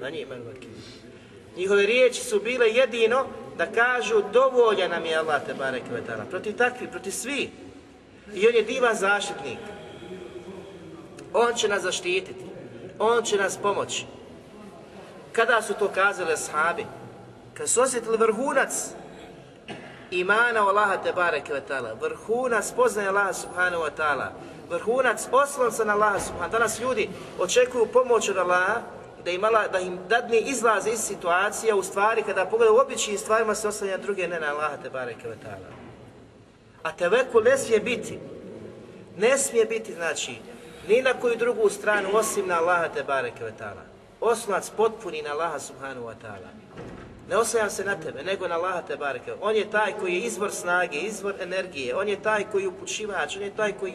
[SPEAKER 2] Na ni'mal vakil. Njihove riječi su bile jedino da kažu dovolja nam je Allah te bareke ve ta'ala. Protiv takvi, protiv svih. I on je divan zaštitnik. On će nas zaštititi. On će nas pomoći. Kada su to kazali sahabi? Kad su osjetili vrhunac imana Allaha te bareke ve ta'ala, vrhunac poznaje Allaha subhanahu wa ta'ala, vrhunac oslonca na Allaha subhanahu Danas ljudi očekuju pomoć od Allaha, da im, da im dadne izlaze iz situacija u stvari kada pogledaju u običnim stvarima se oslanja druge ne na Allaha te bareke ve ta'ala. A teveku ne smije biti. Ne smije biti, znači, ni na koju drugu stranu osim na Allaha te bareke ve ta'ala. Osnovac potpuni na Allaha subhanahu wa ta'ala. Ne oslanjam se na tebe, nego na Allaha te bareke. On je taj koji je izvor snage, izvor energije. On je taj koji je upućivač, on je taj koji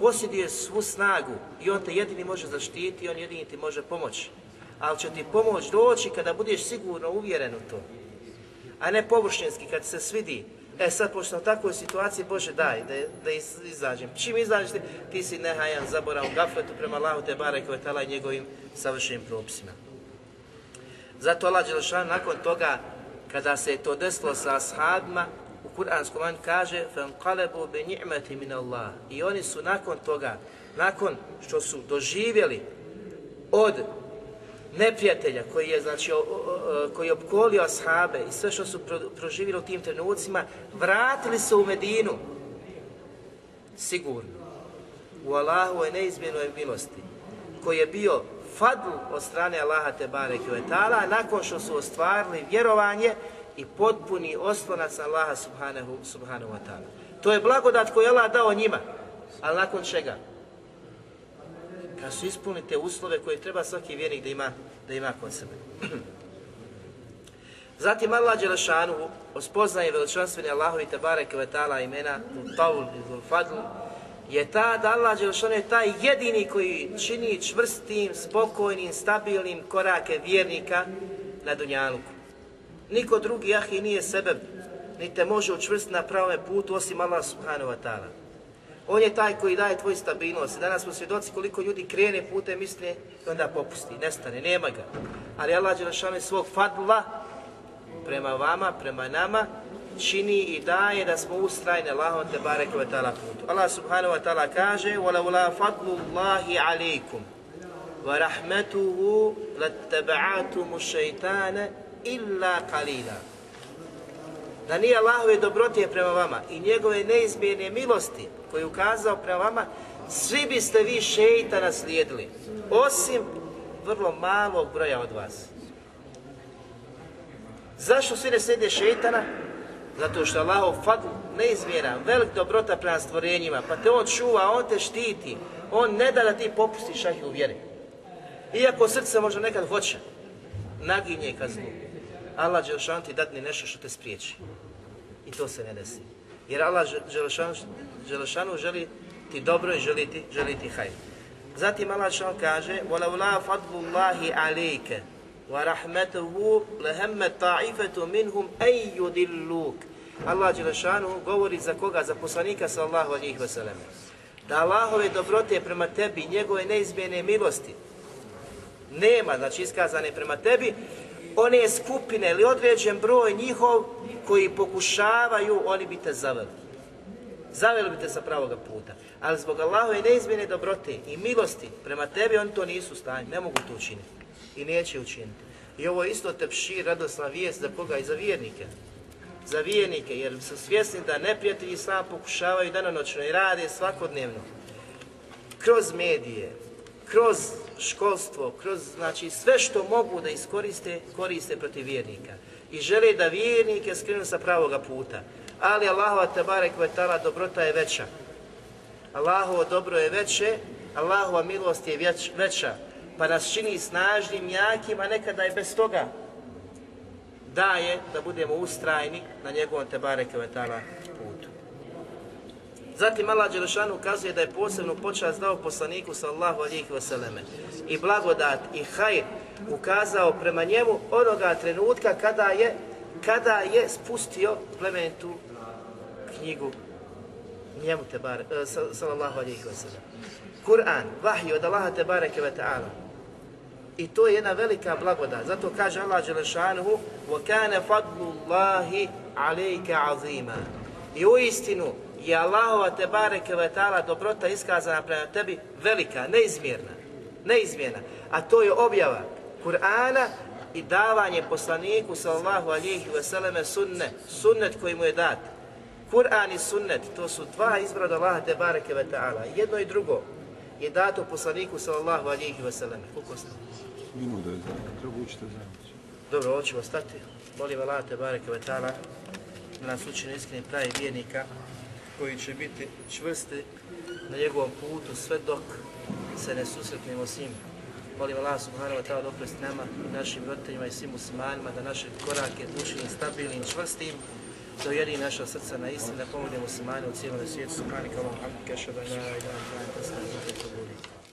[SPEAKER 2] posjeduje svu snagu i on te jedini može zaštiti, on jedini ti može pomoći. Ali će ti pomoć doći kada budeš sigurno uvjeren u to. A ne površinski, kad se svidi, E sad, pošto sam u takvoj situaciji, Bože daj, da, da izađem. Čim izađeš ti, ti si nehajan, zaborav, gafletu prema Allahu te bareke ve i njegovim savršenim propisima. Zato Allah Đelešan nakon toga, kada se je to desilo sa ashabima, u kuranskom man kaže فَانْقَلَبُوا بِنِعْمَةِ مِنَ اللَّهِ I oni su nakon toga, nakon što su doživjeli od neprijatelja koji je znači o, o, koji je opkolio ashabe i sve što su pro, proživjeli u tim trenucima, vratili se u Medinu sigurno u Allahu je neizmjenoj milosti koji je bio fadl od strane Allaha te bareke nakon što su ostvarili vjerovanje i potpuni oslonac Allaha subhanahu subhanahu wa taala. To je blagodat koju je Allah dao njima. Ali nakon čega? Kad su ispunili te uslove koje treba svaki vjernik da ima, da ima kod sebe. Zatim Allah Đelešanu ospoznaje veličanstvene Allahovi te bareke ve taala imena Taul i Fadl je ta da Allah Đelšan je taj jedini koji čini čvrstim, spokojnim, stabilnim korake vjernika na Dunjaluku. Niko drugi ahi nije sebe, ni te može učvrstiti na pravome putu osim Allah subhanahu wa. On je taj koji daje tvoj stabilnost. Danas smo svjedoci koliko ljudi krene putem misle i onda popusti, nestane, nema ga. Ali Allah Đelšan je svog fadla prema vama, prema nama, čini i daje da smo ustrajni Allahom te bareke ve taala putu. Allah subhanahu wa taala kaže: "Wa la fadlu Allahi alaykum wa rahmatuhu lattaba'tum ash-shaytana illa qalila." Da nije Allahove dobrote prema vama i njegove neizmjerne milosti koje je ukazao prema vama, svi biste vi šeitana slijedili, osim vrlo malog broja od vas. Zašto svi ne slijede šeitana? Zato što Allahov fadl neizmjeran, velik dobrota prema stvorenjima, pa te on čuva, on te štiti, on ne da da ti popustiš šah u vjeri. Iako srce možda nekad hoće, naginje ka zlu. Allah Đelšan ti dadne nešto što te spriječi. I to se ne desi. Jer Allah Đelšanu želi ti dobro i želi ti, želi ti hajr. Zatim Allah Đelšan kaže وَلَوْلَا فَضْلُ اللَّهِ عَلَيْكَ وَرَحْمَتُهُ لَهَمَّ طَعِفَةُ مِنْهُمْ أَيْ يُدِلُّوكَ Allah Đelešanu govori za koga? Za poslanika sallahu alihi wasallam. Da Allahove dobrote prema tebi, njegove neizmjene milosti, nema, znači iskazane prema tebi, one skupine ili određen broj njihov koji pokušavaju, oni bi te zaveli. Zaveli bi te sa pravoga puta. Ali zbog Allahove neizmjene dobrote i milosti prema tebi, oni to nisu stanji, ne mogu to učiniti. I neće učiniti. I ovo je isto tepšir, radosna vijest za koga? I za vjernike za vjernike, jer su svjesni da neprijatelji sam pokušavaju danonoćno i rade svakodnevno. Kroz medije, kroz školstvo, kroz znači sve što mogu da iskoriste, koriste protiv vjernika. I žele da vjernike skrenu sa pravoga puta. Ali Allahova tabarek vetala dobrota je veća. Allahovo dobro je veće, Allahova milost je već, veća, pa nas čini snažnim, jakim, a nekada i bez toga daje da budemo ustrajni na njegovom Tebare Kevetala putu. Zatim Allah Đelešanu ukazuje da je posebnu počast dao poslaniku sallahu alihi vseleme i blagodat i hajr ukazao prema njemu onoga trenutka kada je kada je spustio plementu knjigu njemu Tebare, sallallahu alihi vseleme. Kur'an, vahij od Allaha Tebare Kevetala I to je jedna velika blagodat. Zato kaže Allah Đelešanuhu وَكَانَ فَضْلُ اللَّهِ عَلَيْكَ عَظِيمًا I u istinu je Allahova te bareke vetala dobrota iskazana prema tebi velika, neizmjerna. Neizmjerna. A to je objava Kur'ana i davanje poslaniku sallallahu alihi vseleme sunne, sunnet koji mu je dat. Kur'an i sunnet, to su dva izbora od Allaha te bareke vetala. Jedno i drugo je dato poslaniku sallallahu alihi vseleme. Koliko ste?
[SPEAKER 3] Minuta je treba učiti zajedno.
[SPEAKER 2] Dobro, ovo ćemo stati. Molim Allah te bareke ve ta'ala da nas učini iskreni pravi vjernika koji će biti čvrsti na njegovom putu sve dok se ne susretnimo s njim. Molim Allah subhanahu wa ta'ala da oprosti nama, našim roditeljima i svim muslimanima, da naše korake učinim stabilnim, čvrstim, da ujedini naša srca na istinu, da pomogne muslimane u cijelom svijetu. Subhanika Allahum, kaša da la ilaha